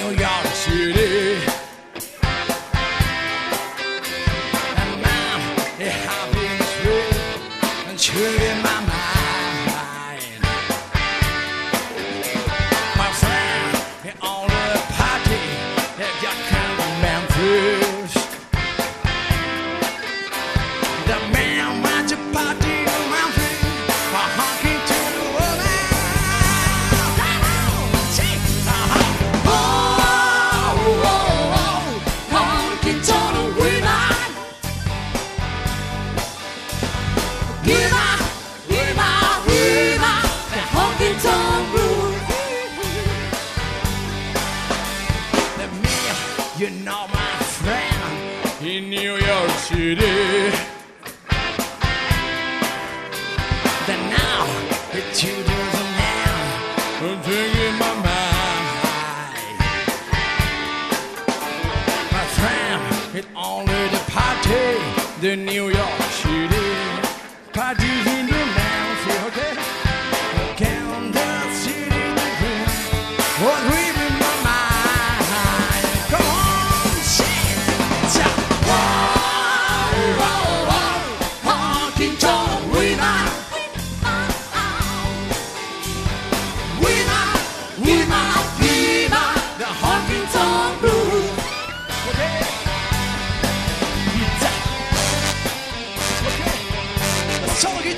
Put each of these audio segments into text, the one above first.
New York City. And man, it happens with and chewing my mind. My friend, party kind of The man. In New York City. Then now it's two dozen now, I'm taking my mind. My friend, it only the party, the New York City party in the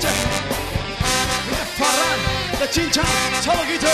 Güte, mit Faran, the Chinchang, tolle Güte.